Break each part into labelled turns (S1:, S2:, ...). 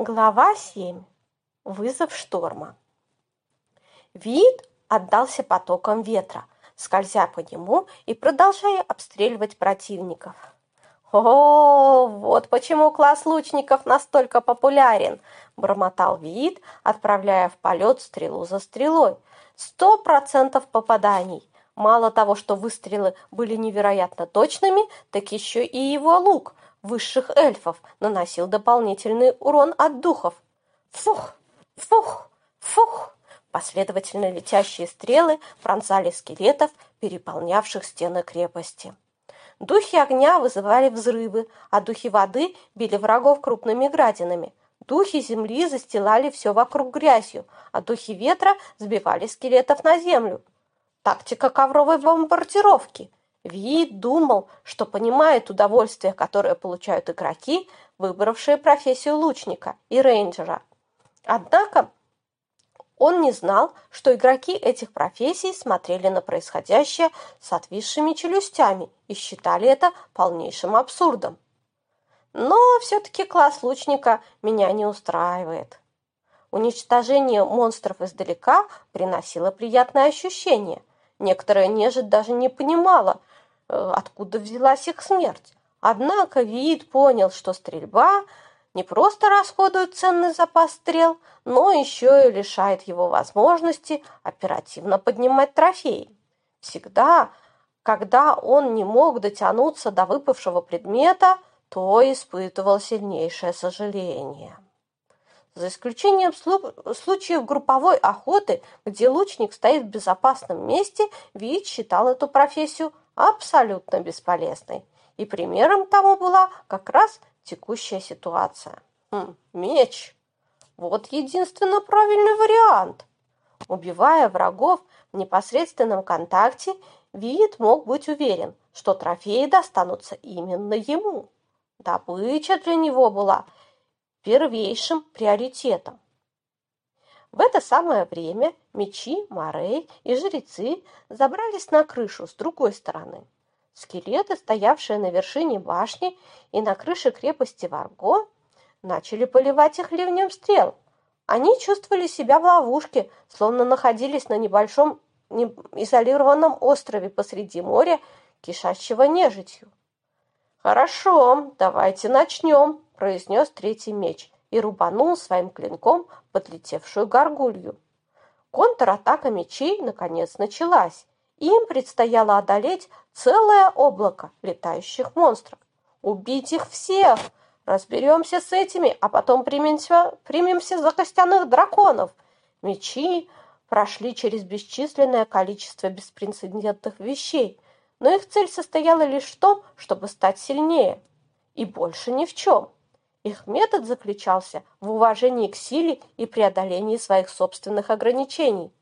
S1: Глава 7. Вызов шторма. Вид отдался потоком ветра, скользя по нему и продолжая обстреливать противников. «О, вот почему класс лучников настолько популярен!» – бормотал Вид, отправляя в полет стрелу за стрелой. «Сто процентов попаданий! Мало того, что выстрелы были невероятно точными, так еще и его лук – высших эльфов наносил дополнительный урон от духов. Фух, фух, фух! Последовательно летящие стрелы пронзали скелетов, переполнявших стены крепости. Духи огня вызывали взрывы, а духи воды били врагов крупными градинами. Духи земли застилали все вокруг грязью, а духи ветра сбивали скелетов на землю. Тактика ковровой бомбардировки – Вид думал, что понимает удовольствие, которое получают игроки, выбравшие профессию лучника и рейнджера. Однако он не знал, что игроки этих профессий смотрели на происходящее с отвисшими челюстями и считали это полнейшим абсурдом. Но все-таки класс лучника меня не устраивает. Уничтожение монстров издалека приносило приятное ощущение. Некоторая нежить даже не понимала, откуда взялась их смерть. Однако Виит понял, что стрельба не просто расходует ценный запас стрел, но еще и лишает его возможности оперативно поднимать трофеи. Всегда, когда он не мог дотянуться до выпавшего предмета, то испытывал сильнейшее сожаление. За исключением случаев групповой охоты, где лучник стоит в безопасном месте, Вид считал эту профессию абсолютно бесполезной. И примером тому была как раз текущая ситуация. Хм, меч. Вот единственно правильный вариант. Убивая врагов в непосредственном контакте, Виит мог быть уверен, что трофеи достанутся именно ему. Добыча для него была первейшим приоритетом. В это самое время мечи, морей и жрецы забрались на крышу с другой стороны. Скелеты, стоявшие на вершине башни и на крыше крепости Варго, начали поливать их ливнем стрел. Они чувствовали себя в ловушке, словно находились на небольшом изолированном острове посреди моря, кишащего нежитью. «Хорошо, давайте начнем», – произнес третий меч – и рубанул своим клинком подлетевшую горгулью. Контратака мечей наконец началась, им предстояло одолеть целое облако летающих монстров. Убить их всех! Разберемся с этими, а потом примемся, примемся за костяных драконов. Мечи прошли через бесчисленное количество беспрецедентных вещей, но их цель состояла лишь в том, чтобы стать сильнее. И больше ни в чем. Их метод заключался в уважении к силе и преодолении своих собственных ограничений.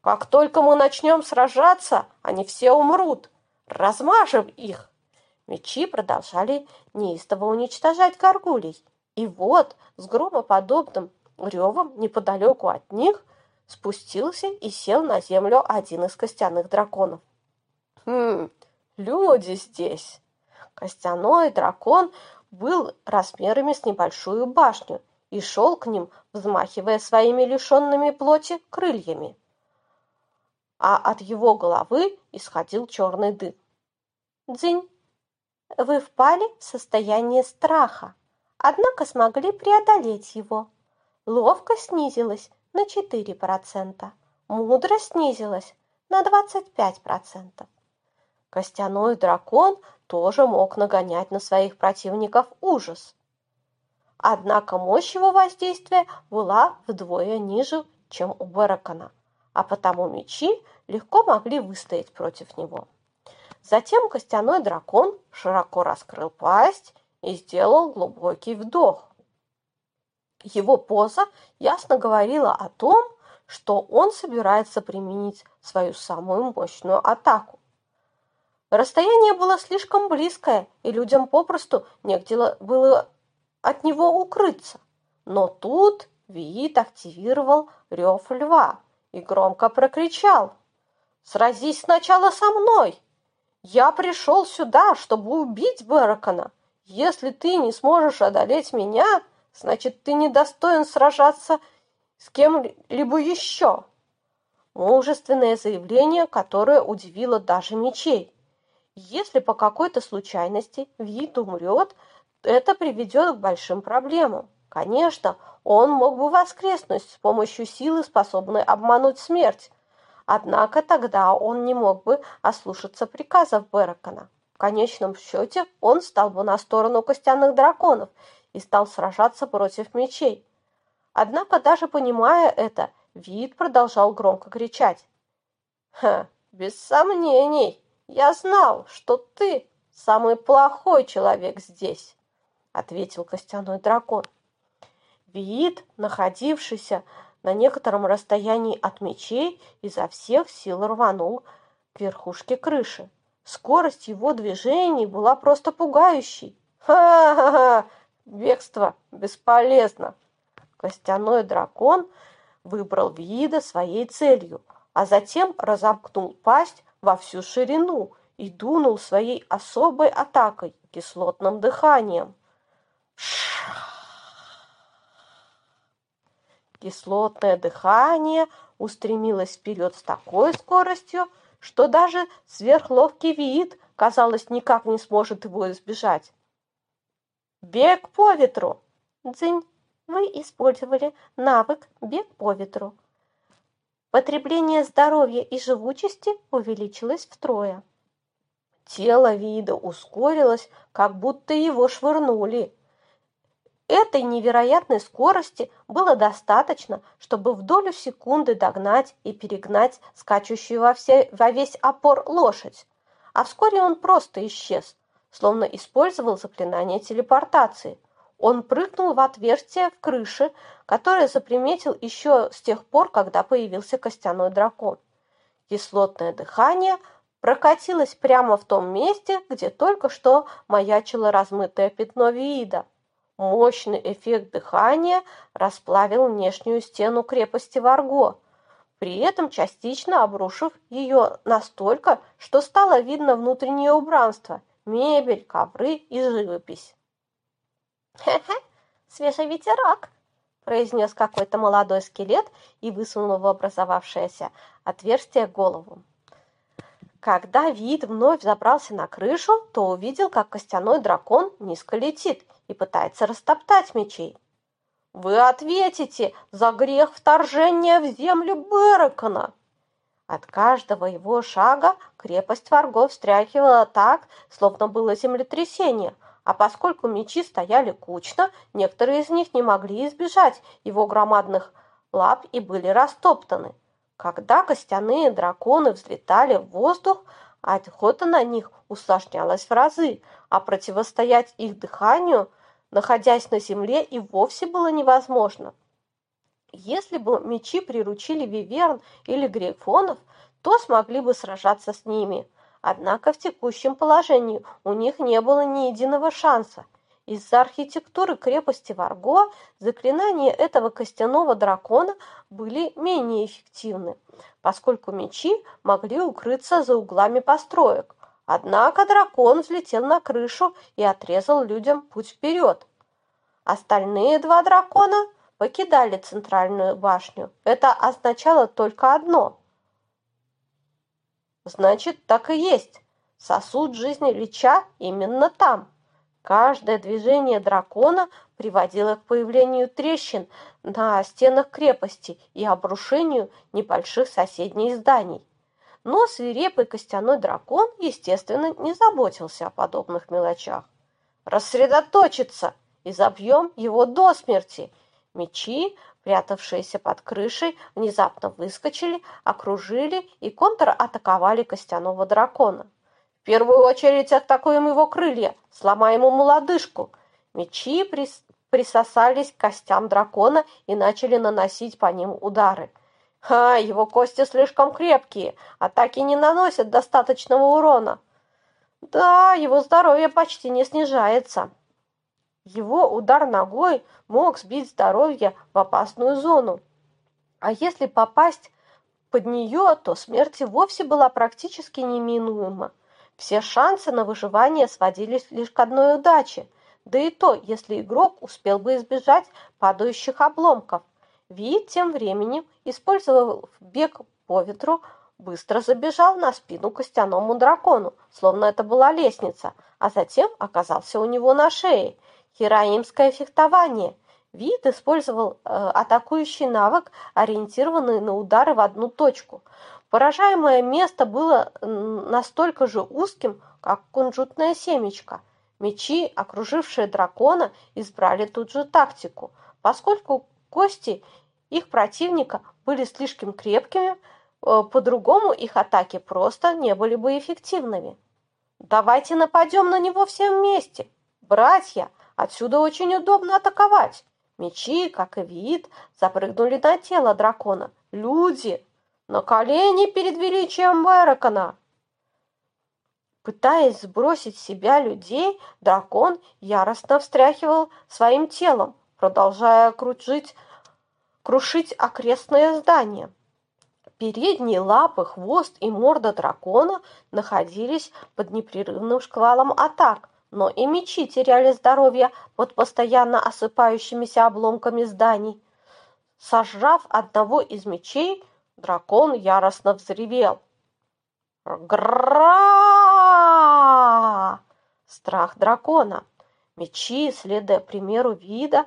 S1: Как только мы начнем сражаться, они все умрут. Размажем их. Мечи продолжали неистово уничтожать горгулей. И вот с громоподобным ревом неподалеку от них спустился и сел на землю один из костяных драконов. Хм, люди здесь. Костяной дракон был размерами с небольшую башню и шел к ним, взмахивая своими лишенными плоти крыльями. А от его головы исходил черный дым. Дзынь, вы впали в состояние страха, однако смогли преодолеть его. Ловкость снизилась на 4%, мудрость снизилась на 25%. Костяной дракон тоже мог нагонять на своих противников ужас. Однако мощь его воздействия была вдвое ниже, чем у Баракана, а потому мечи легко могли выстоять против него. Затем костяной дракон широко раскрыл пасть и сделал глубокий вдох. Его поза ясно говорила о том, что он собирается применить свою самую мощную атаку. Расстояние было слишком близкое, и людям попросту негде было от него укрыться. Но тут Виит активировал рев льва и громко прокричал. «Сразись сначала со мной! Я пришел сюда, чтобы убить Беракона. Если ты не сможешь одолеть меня, значит, ты недостоин сражаться с кем-либо еще. Мужественное заявление, которое удивило даже мечей. Если по какой-то случайности вид умрет, это приведет к большим проблемам. Конечно, он мог бы воскреснуть с помощью силы, способной обмануть смерть. Однако тогда он не мог бы ослушаться приказов Беракона. В конечном счете он стал бы на сторону костяных драконов и стал сражаться против мечей. Однако, даже понимая это, Вид продолжал громко кричать. «Ха, без сомнений, я знал, что ты самый плохой человек здесь», ответил костяной дракон. Вид, находившийся на некотором расстоянии от мечей, изо всех сил рванул к верхушке крыши. Скорость его движений была просто пугающей. Ха-ха-ха! Бегство бесполезно. Костяной дракон выбрал вида своей целью, а затем разомкнул пасть во всю ширину и дунул своей особой атакой кислотным дыханием. Кислотное дыхание устремилось вперед с такой скоростью, что даже сверхловкий вид, казалось, никак не сможет его избежать. Бег по ветру. Дзынь, вы использовали навык бег по ветру. Потребление здоровья и живучести увеличилось втрое. Тело вида ускорилось, как будто его швырнули. Этой невероятной скорости было достаточно, чтобы в долю секунды догнать и перегнать скачущую во, все, во весь опор лошадь. А вскоре он просто исчез, словно использовал заклинание телепортации. Он прыгнул в отверстие в крыше, которое заприметил еще с тех пор, когда появился костяной дракон. Кислотное дыхание прокатилось прямо в том месте, где только что маячило размытое пятно вида. Мощный эффект дыхания расплавил внешнюю стену крепости Варго, при этом частично обрушив ее настолько, что стало видно внутреннее убранство, мебель, ковры и живопись. «Хе-хе, свежий ветерок!» произнес какой-то молодой скелет и высунул в образовавшееся отверстие голову. Когда вид вновь забрался на крышу, то увидел, как костяной дракон низко летит – и пытается растоптать мечей. Вы ответите за грех вторжения в землю Беракона. От каждого его шага крепость варгов встряхивала так, словно было землетрясение, а поскольку мечи стояли кучно, некоторые из них не могли избежать его громадных лап и были растоптаны. Когда костяные драконы взлетали в воздух, охота на них усложнялась в разы, а противостоять их дыханию находясь на земле, и вовсе было невозможно. Если бы мечи приручили виверн или грифонов, то смогли бы сражаться с ними. Однако в текущем положении у них не было ни единого шанса. Из-за архитектуры крепости Варго заклинания этого костяного дракона были менее эффективны, поскольку мечи могли укрыться за углами построек. Однако дракон взлетел на крышу и отрезал людям путь вперед. Остальные два дракона покидали центральную башню. Это означало только одно. Значит, так и есть. Сосуд жизни Лича именно там. Каждое движение дракона приводило к появлению трещин на стенах крепости и обрушению небольших соседних зданий. Но свирепый костяной дракон, естественно, не заботился о подобных мелочах. «Рассредоточиться!» и забьем его до смерти!» Мечи, прятавшиеся под крышей, внезапно выскочили, окружили и контратаковали костяного дракона. «В первую очередь атакуем его крылья, сломаем ему лодыжку!» Мечи прис... присосались к костям дракона и начали наносить по ним удары. Ха, его кости слишком крепкие, атаки не наносят достаточного урона. Да, его здоровье почти не снижается. Его удар ногой мог сбить здоровье в опасную зону. А если попасть под нее, то смерть вовсе была практически неминуема. Все шансы на выживание сводились лишь к одной удаче. да и то, если игрок успел бы избежать падающих обломков. Вид тем временем, использовав бег по ветру, быстро забежал на спину костяному дракону, словно это была лестница, а затем оказался у него на шее. Хераимское фехтование. Вид использовал э, атакующий навык, ориентированный на удары в одну точку. Поражаемое место было настолько же узким, как кунжутное семечко. Мечи, окружившие дракона, избрали тут же тактику. Поскольку кости их противника были слишком крепкими, э, по-другому их атаки просто не были бы эффективными. «Давайте нападем на него все вместе! Братья, отсюда очень удобно атаковать!» Мечи, как и вид, запрыгнули на тело дракона. «Люди! На колени перед величием Мэракона!» Пытаясь сбросить себя людей, дракон яростно встряхивал своим телом, продолжая кружить, крушить окрестные здания. Передние лапы, хвост и морда дракона находились под непрерывным шквалом атак, но и мечи теряли здоровье под постоянно осыпающимися обломками зданий. Сожрав одного из мечей, дракон яростно взревел. Гра! Страх дракона. Мечи, следуя примеру вида,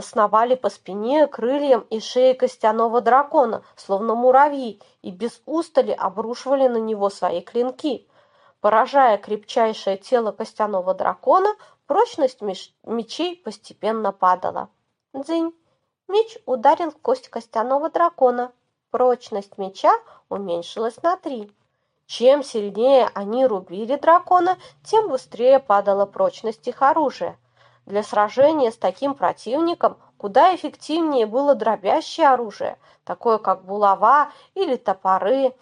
S1: сновали по спине, крыльям и шее костяного дракона, словно муравьи, и без устали обрушивали на него свои клинки. Поражая крепчайшее тело костяного дракона, прочность мечей постепенно падала. Дзынь! Меч ударил кость костяного дракона. Прочность меча уменьшилась на три. Чем сильнее они рубили дракона, тем быстрее падала прочность их оружия. Для сражения с таким противником куда эффективнее было дробящее оружие, такое как булава или топоры.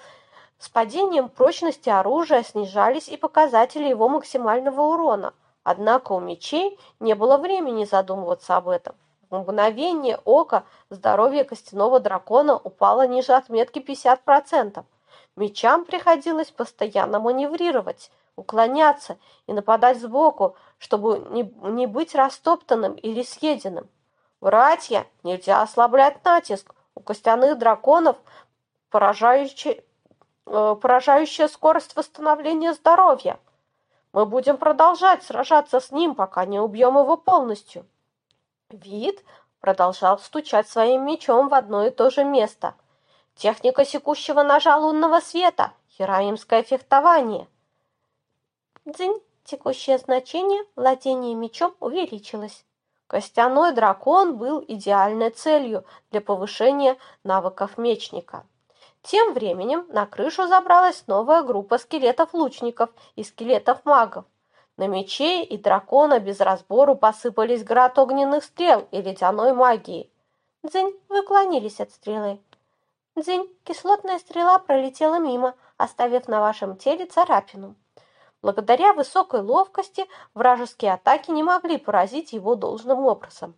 S1: С падением прочности оружия снижались и показатели его максимального урона. Однако у мечей не было времени задумываться об этом. В мгновение ока здоровье костяного дракона упало ниже отметки 50%. Мечам приходилось постоянно маневрировать, уклоняться и нападать сбоку, чтобы не, не быть растоптанным или съеденным. Братья, нельзя ослаблять натиск. У костяных драконов поражающая, э, поражающая скорость восстановления здоровья. Мы будем продолжать сражаться с ним, пока не убьем его полностью. Вид продолжал стучать своим мечом в одно и то же место – Техника секущего ножа лунного света. Хераимское фехтование. Дзынь. Текущее значение владения мечом увеличилось. Костяной дракон был идеальной целью для повышения навыков мечника. Тем временем на крышу забралась новая группа скелетов-лучников и скелетов-магов. На мечей и дракона без разбору посыпались град огненных стрел и ледяной магии. Дзынь, вы уклонились от стрелы. Дзынь, кислотная стрела пролетела мимо, оставив на вашем теле царапину. Благодаря высокой ловкости вражеские атаки не могли поразить его должным образом.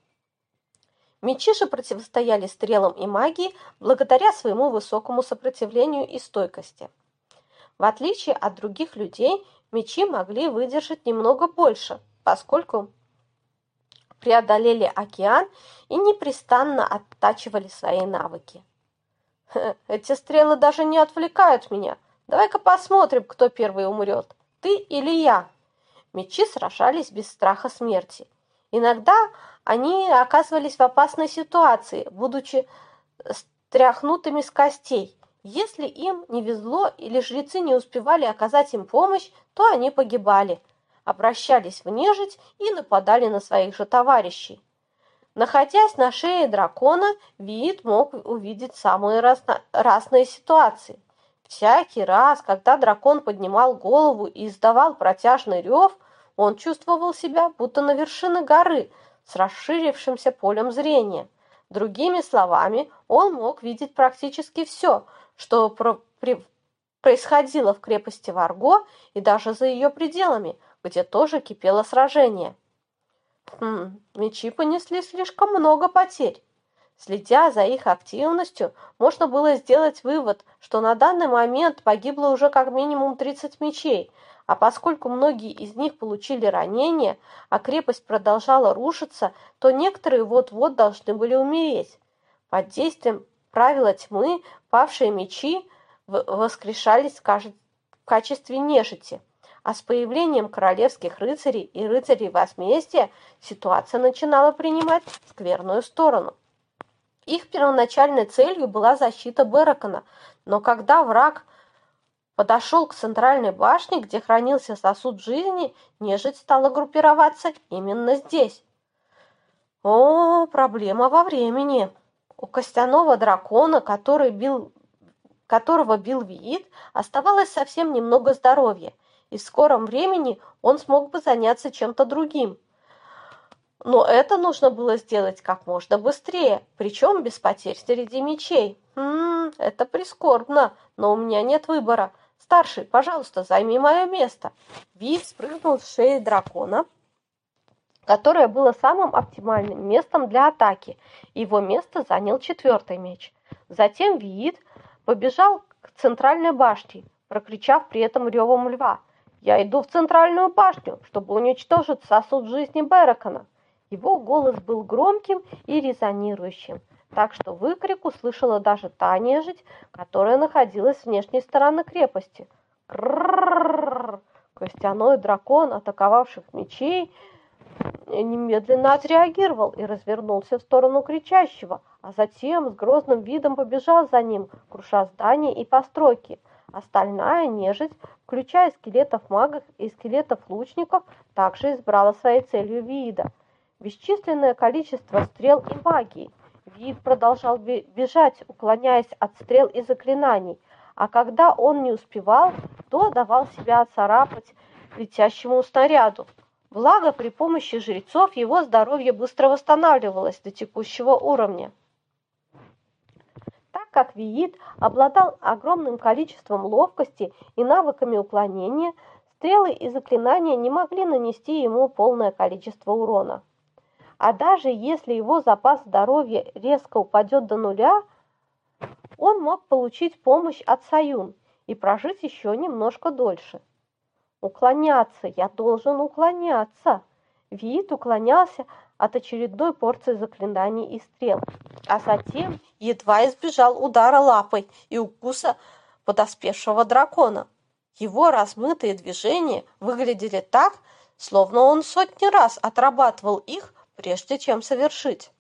S1: Мечи же противостояли стрелам и магии благодаря своему высокому сопротивлению и стойкости. В отличие от других людей, мечи могли выдержать немного больше, поскольку преодолели океан и непрестанно оттачивали свои навыки. Эти стрелы даже не отвлекают меня. Давай-ка посмотрим, кто первый умрет. Ты или я? Мечи сражались без страха смерти. Иногда они оказывались в опасной ситуации, будучи стряхнутыми с костей. Если им не везло или жрецы не успевали оказать им помощь, то они погибали, обращались в нежить и нападали на своих же товарищей. Находясь на шее дракона, Вид мог увидеть самые разно разные ситуации. Всякий раз, когда дракон поднимал голову и издавал протяжный рев, он чувствовал себя будто на вершине горы с расширившимся полем зрения. Другими словами, он мог видеть практически все, что про при происходило в крепости Варго и даже за ее пределами, где тоже кипело сражение. Хм, мечи понесли слишком много потерь. Следя за их активностью, можно было сделать вывод, что на данный момент погибло уже как минимум 30 мечей, А поскольку многие из них получили ранения, а крепость продолжала рушиться, то некоторые вот-вот должны были умереть. Под действием правила тьмы павшие мечи воскрешались в качестве нежити. А с появлением королевских рыцарей и рыцарей возмездия ситуация начинала принимать скверную сторону. Их первоначальной целью была защита Беракона, но когда враг подошел к центральной башне, где хранился сосуд жизни, нежить стала группироваться именно здесь. О, проблема во времени. У костяного дракона, который бил, которого бил Виит, оставалось совсем немного здоровья, и в скором времени он смог бы заняться чем-то другим. Но это нужно было сделать как можно быстрее, причем без потерь среди мечей. Хм, это прискорбно, но у меня нет выбора. Старший, пожалуйста, займи мое место. Вив спрыгнул с шеи дракона, которое было самым оптимальным местом для атаки. Его место занял четвертый меч. Затем Виит побежал к центральной башне, прокричав при этом ревом льва. «Я иду в центральную башню, чтобы уничтожить сосуд жизни Беракона». Его голос был громким и резонирующим так что выкрик услышала даже та нежить, которая находилась с внешней стороны крепости. Кррррррр! Костяной дракон, атаковавших мечей, немедленно отреагировал и развернулся в сторону кричащего, а затем с грозным видом побежал за ним, круша здания и постройки. Остальная нежить, включая скелетов магов и скелетов лучников, также избрала своей целью вида. Бесчисленное количество стрел и магии – Вид продолжал бежать, уклоняясь от стрел и заклинаний, а когда он не успевал, то давал себя царапать летящему снаряду. Благо, при помощи жрецов его здоровье быстро восстанавливалось до текущего уровня. Так как Виит обладал огромным количеством ловкости и навыками уклонения, стрелы и заклинания не могли нанести ему полное количество урона. А даже если его запас здоровья резко упадет до нуля, он мог получить помощь от Саюн и прожить еще немножко дольше. Уклоняться, я должен уклоняться. Вид уклонялся от очередной порции заклинаний и стрел, а затем едва избежал удара лапой и укуса подоспевшего дракона. Его размытые движения выглядели так, словно он сотни раз отрабатывал их прежде чем совершить.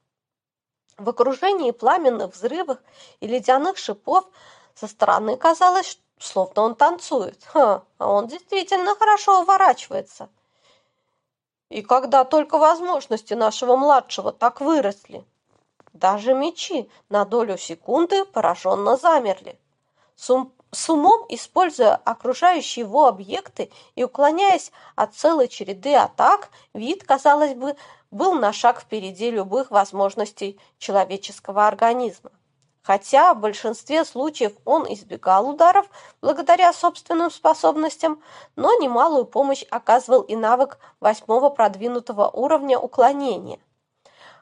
S1: В окружении пламенных взрывов и ледяных шипов со стороны казалось, словно он танцует. Ха, а он действительно хорошо уворачивается. И когда только возможности нашего младшего так выросли, даже мечи на долю секунды пораженно замерли. Сум с умом используя окружающие его объекты и уклоняясь от целой череды атак, вид, казалось бы, был на шаг впереди любых возможностей человеческого организма. Хотя в большинстве случаев он избегал ударов благодаря собственным способностям, но немалую помощь оказывал и навык восьмого продвинутого уровня уклонения.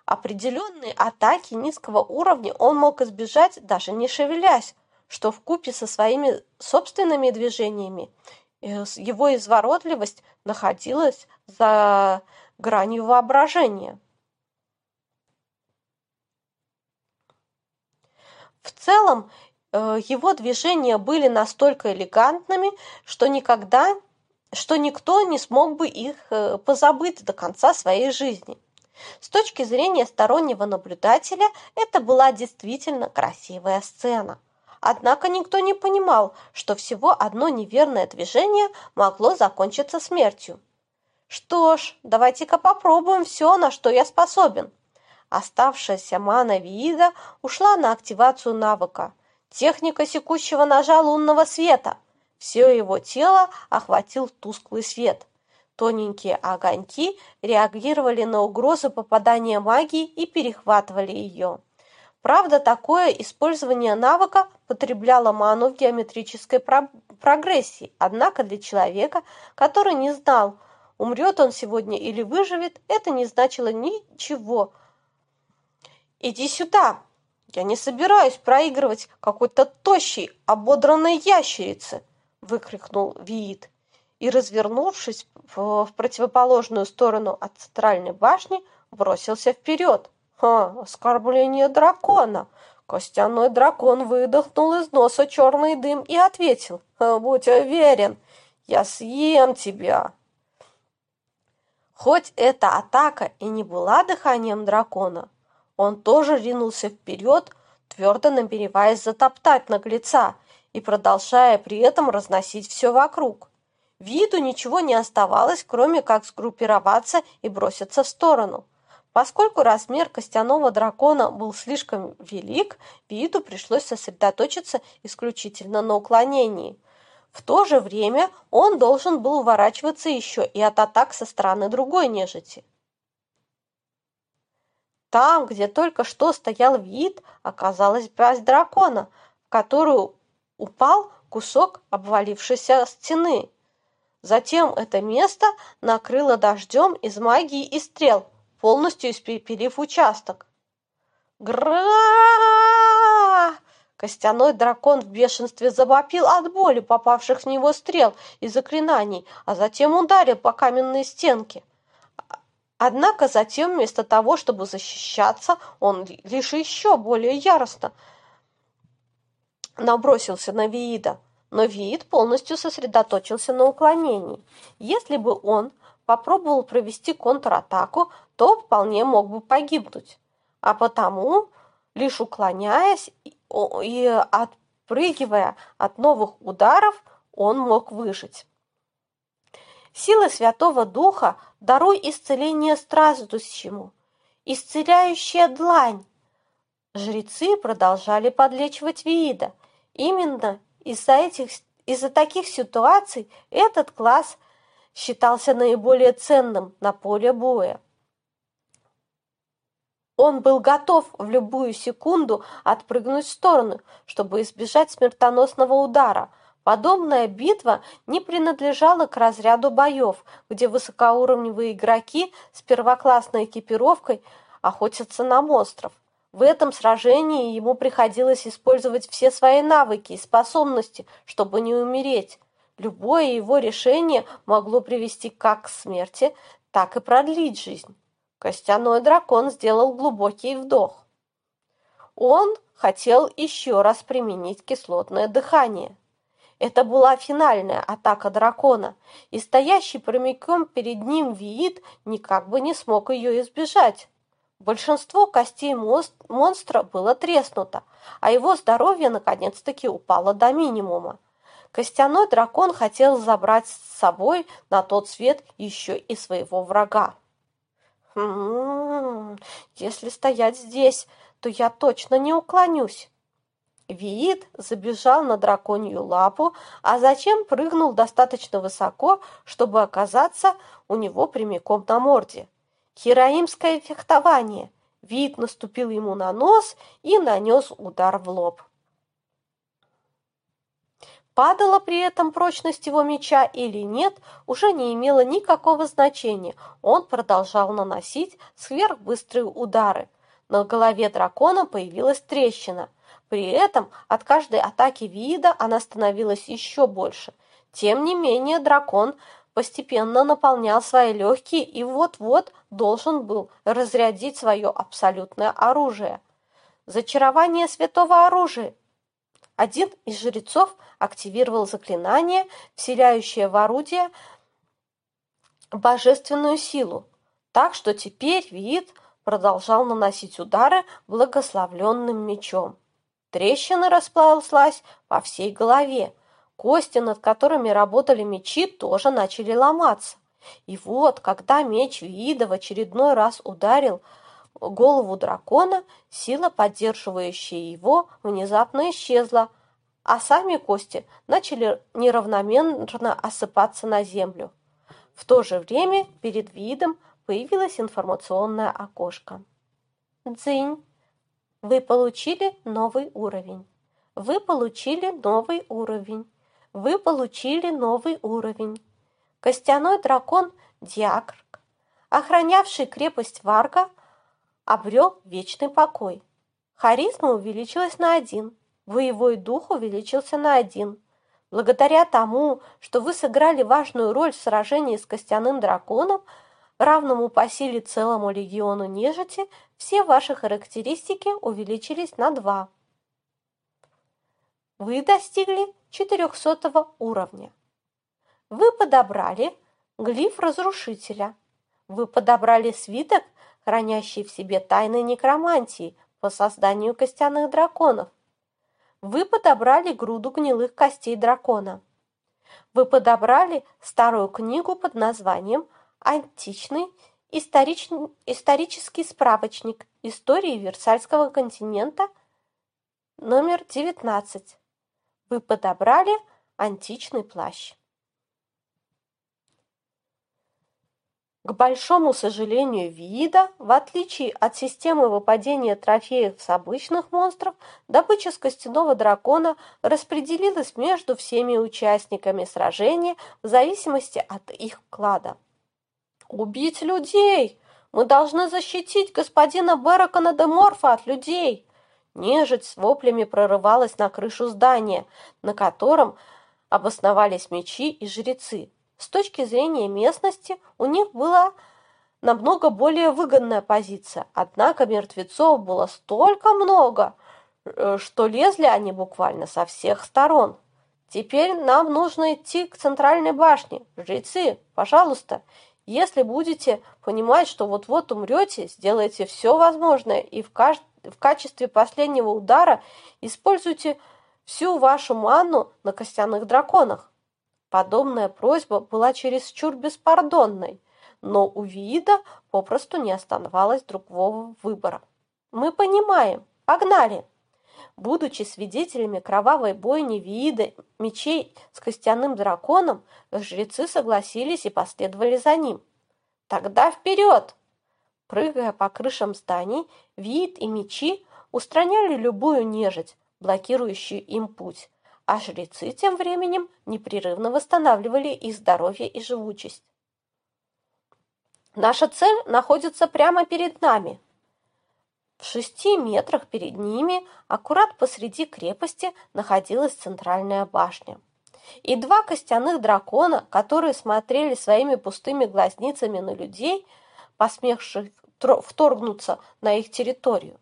S1: Определенные атаки низкого уровня он мог избежать, даже не шевелясь, что в купе со своими собственными движениями э, его изворотливость находилась за гранью воображения. В целом, э, его движения были настолько элегантными, что никогда, что никто не смог бы их э, позабыть до конца своей жизни. С точки зрения стороннего наблюдателя, это была действительно красивая сцена. Однако никто не понимал, что всего одно неверное движение могло закончиться смертью. Что ж, давайте-ка попробуем все, на что я способен. Оставшаяся мана Виида ушла на активацию навыка. Техника секущего ножа лунного света. Все его тело охватил тусклый свет. Тоненькие огоньки реагировали на угрозу попадания магии и перехватывали ее. Правда, такое использование навыка потребляло ману в геометрической прогрессии, однако для человека, который не знал, Умрет он сегодня или выживет, это не значило ничего. «Иди сюда! Я не собираюсь проигрывать какой-то тощей, ободранной ящерице!» выкрикнул Виит. и, развернувшись в противоположную сторону от центральной башни, бросился вперед. Ха, оскорбление дракона! Костяной дракон выдохнул из носа черный дым и ответил. «Будь уверен, я съем тебя!» Хоть эта атака и не была дыханием дракона, он тоже ринулся вперед, твердо намереваясь затоптать наглеца и продолжая при этом разносить все вокруг. Виду ничего не оставалось, кроме как сгруппироваться и броситься в сторону – Поскольку размер костяного дракона был слишком велик, Виду пришлось сосредоточиться исключительно на уклонении. В то же время он должен был уворачиваться еще и от атак со стороны другой нежити. Там, где только что стоял вид, оказалась пасть дракона, в которую упал кусок обвалившейся стены. Затем это место накрыло дождем из магии и стрел – полностью испепелив участок. Гра! Костяной дракон в бешенстве завопил от боли попавших в него стрел и заклинаний, а затем ударил по каменной стенке. Однако затем, вместо того, чтобы защищаться, он лишь еще более яростно набросился на Виида. Но Виид полностью сосредоточился на уклонении. Если бы он попробовал провести контратаку, то вполне мог бы погибнуть. А потому, лишь уклоняясь и отпрыгивая от новых ударов, он мог выжить. Сила Святого Духа даруй исцеление страждущему, исцеляющая длань. Жрецы продолжали подлечивать Виида. Именно из-за этих из-за таких ситуаций этот класс считался наиболее ценным на поле боя. Он был готов в любую секунду отпрыгнуть в сторону, чтобы избежать смертоносного удара. Подобная битва не принадлежала к разряду боев, где высокоуровневые игроки с первоклассной экипировкой охотятся на монстров. В этом сражении ему приходилось использовать все свои навыки и способности, чтобы не умереть. Любое его решение могло привести как к смерти, так и продлить жизнь. Костяной дракон сделал глубокий вдох. Он хотел еще раз применить кислотное дыхание. Это была финальная атака дракона, и стоящий прямиком перед ним Виит никак бы не смог ее избежать. Большинство костей монстра было треснуто, а его здоровье наконец-таки упало до минимума. Костяной дракон хотел забрать с собой на тот свет еще и своего врага. «М-м-м, если стоять здесь, то я точно не уклонюсь». Виит забежал на драконью лапу, а затем прыгнул достаточно высоко, чтобы оказаться у него прямиком на морде. Хероимское фехтование. Виит наступил ему на нос и нанес удар в лоб. Падала при этом прочность его меча или нет, уже не имело никакого значения. Он продолжал наносить сверхбыстрые удары. На голове дракона появилась трещина. При этом от каждой атаки вида она становилась еще больше. Тем не менее дракон постепенно наполнял свои легкие и вот-вот должен был разрядить свое абсолютное оружие. Зачарование святого оружия один из жрецов активировал заклинание, вселяющее в орудие божественную силу, так что теперь вид продолжал наносить удары благословленным мечом. Трещина расплылась по всей голове. Кости, над которыми работали мечи, тоже начали ломаться. И вот, когда меч Вида в очередной раз ударил голову дракона, сила, поддерживающая его, внезапно исчезла, а сами кости начали неравномерно осыпаться на землю. В то же время перед видом появилось информационное окошко. Дзынь. Вы получили новый уровень. Вы получили новый уровень. Вы получили новый уровень. Костяной дракон Диакрк, охранявший крепость Варга, обрел вечный покой. Харизма увеличилась на один, боевой дух увеличился на один, Благодаря тому, что вы сыграли важную роль в сражении с костяным драконом, равному по силе целому легиону нежити, все ваши характеристики увеличились на 2. Вы достигли 400 уровня. Вы подобрали глиф разрушителя. Вы подобрали свиток, хранящий в себе тайны некромантии по созданию костяных драконов. Вы подобрали груду гнилых костей дракона. Вы подобрали старую книгу под названием «Античный историч... исторический справочник истории Версальского континента» номер 19. Вы подобрали античный плащ. К большому сожалению вида, в отличие от системы выпадения трофеев с обычных монстров, добыча с костяного дракона распределилась между всеми участниками сражения в зависимости от их вклада. «Убить людей! Мы должны защитить господина Беракона де Морфа от людей!» Нежить с воплями прорывалась на крышу здания, на котором обосновались мечи и жрецы. С точки зрения местности у них была намного более выгодная позиция, однако мертвецов было столько много, э, что лезли они буквально со всех сторон. Теперь нам нужно идти к центральной башне. Жрецы, пожалуйста, если будете понимать, что вот-вот умрете, сделайте все возможное и в, кажд... в качестве последнего удара используйте всю вашу ману на костяных драконах. Подобная просьба была чересчур беспардонной, но у Виида попросту не оставалось другого выбора. «Мы понимаем. Погнали!» Будучи свидетелями кровавой бойни Виида мечей с костяным драконом, жрецы согласились и последовали за ним. «Тогда вперед!» Прыгая по крышам зданий, Виид и мечи устраняли любую нежить, блокирующую им путь, а жрецы тем временем непрерывно восстанавливали их здоровье и живучесть. Наша цель находится прямо перед нами. В шести метрах перед ними, аккурат посреди крепости, находилась центральная башня. И два костяных дракона, которые смотрели своими пустыми глазницами на людей, посмевших вторгнуться на их территорию.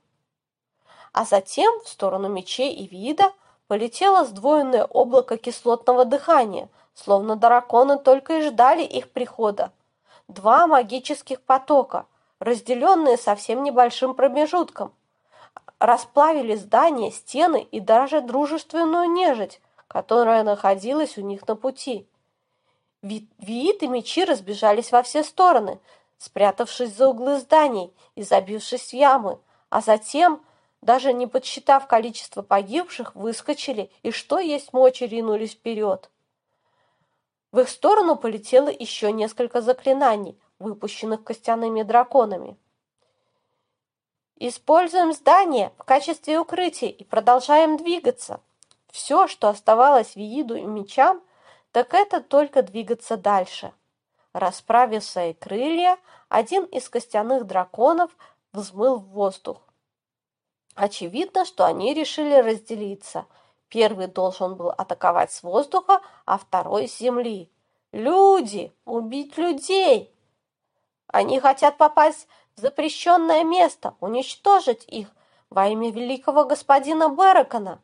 S1: А затем в сторону мечей и вида – полетело сдвоенное облако кислотного дыхания, словно драконы только и ждали их прихода. Два магических потока, разделенные совсем небольшим промежутком, расплавили здания, стены и даже дружественную нежить, которая находилась у них на пути. Виит и мечи разбежались во все стороны, спрятавшись за углы зданий и забившись в ямы, а затем – даже не подсчитав количество погибших, выскочили и что есть мочи ринулись вперед. В их сторону полетело еще несколько заклинаний, выпущенных костяными драконами. Используем здание в качестве укрытия и продолжаем двигаться. Все, что оставалось Вииду и мечам, так это только двигаться дальше. Расправив свои крылья, один из костяных драконов взмыл в воздух. Очевидно, что они решили разделиться. Первый должен был атаковать с воздуха, а второй с земли. Люди! Убить людей! Они хотят попасть в запрещенное место, уничтожить их во имя великого господина Беракона.